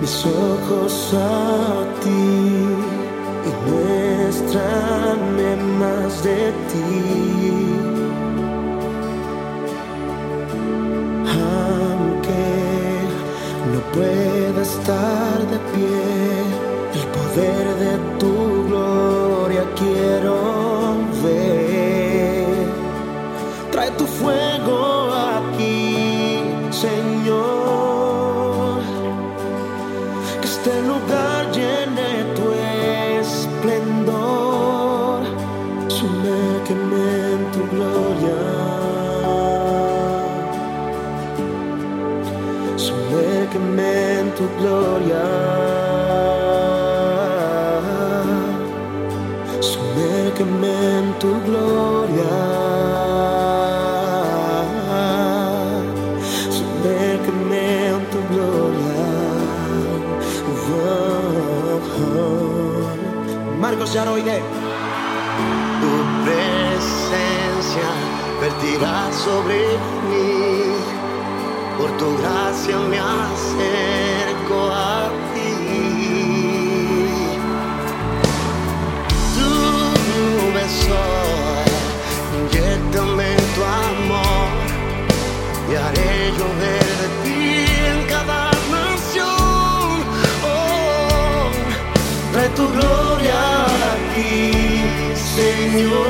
mis ojos a ti y muéstrame más de ti. De pie, el poder de tu gloria quiero ver. Trae tu fuego aquí, Señor. Que este lugar llene tu esplendor. Sumérgeme en tu gloria. Sumérgeme en tu gloria. Sumérgeme en tu gloria. Sumérgeme en tu gloria. Marcos ya no oiré. Tu presencia vertirá sobre mí. Por tu gracia me acerco a ti. Tu beso, inyectame tu amor y haré llover de ti en cada nación. Oh, trae tu gloria aquí, Señor.